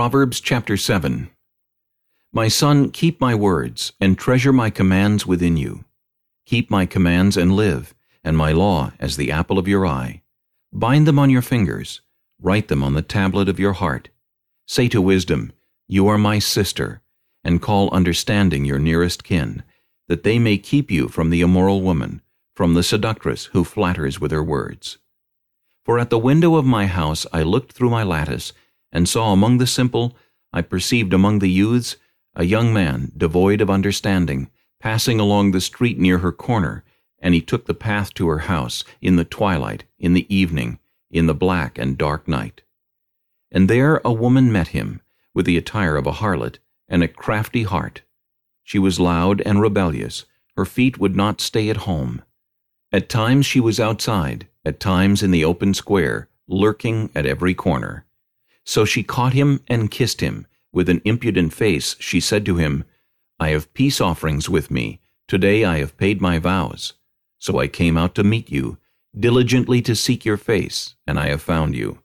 Proverbs chapter 7 My son, keep my words, and treasure my commands within you. Keep my commands and live, and my law as the apple of your eye. Bind them on your fingers, write them on the tablet of your heart. Say to wisdom, You are my sister, and call understanding your nearest kin, that they may keep you from the immoral woman, from the seductress who flatters with her words. For at the window of my house I looked through my lattice, and saw among the simple, I perceived among the youths, a young man devoid of understanding, passing along the street near her corner, and he took the path to her house, in the twilight, in the evening, in the black and dark night. And there a woman met him, with the attire of a harlot, and a crafty heart. She was loud and rebellious, her feet would not stay at home. At times she was outside, at times in the open square, lurking at every corner. So she caught him and kissed him. With an impudent face she said to him, I have peace offerings with me. Today I have paid my vows. So I came out to meet you, diligently to seek your face, and I have found you.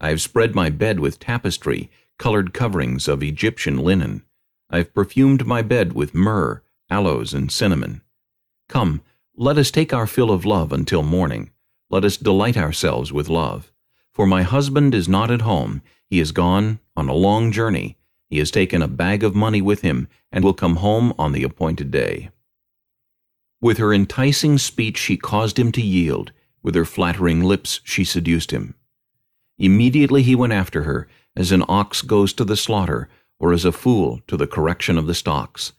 I have spread my bed with tapestry, colored coverings of Egyptian linen. I have perfumed my bed with myrrh, aloes, and cinnamon. Come, let us take our fill of love until morning. Let us delight ourselves with love. For my husband is not at home, he is gone on a long journey. He has taken a bag of money with him and will come home on the appointed day. With her enticing speech she caused him to yield. With her flattering lips she seduced him. Immediately he went after her, as an ox goes to the slaughter, or as a fool to the correction of the stocks,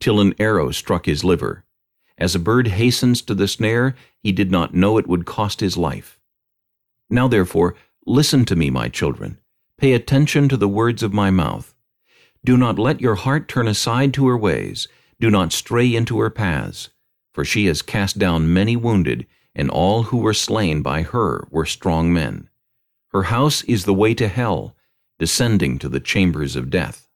till an arrow struck his liver. As a bird hastens to the snare, he did not know it would cost his life. Now therefore, listen to me, my children. Pay attention to the words of my mouth. Do not let your heart turn aside to her ways. Do not stray into her paths. For she has cast down many wounded, and all who were slain by her were strong men. Her house is the way to hell, descending to the chambers of death.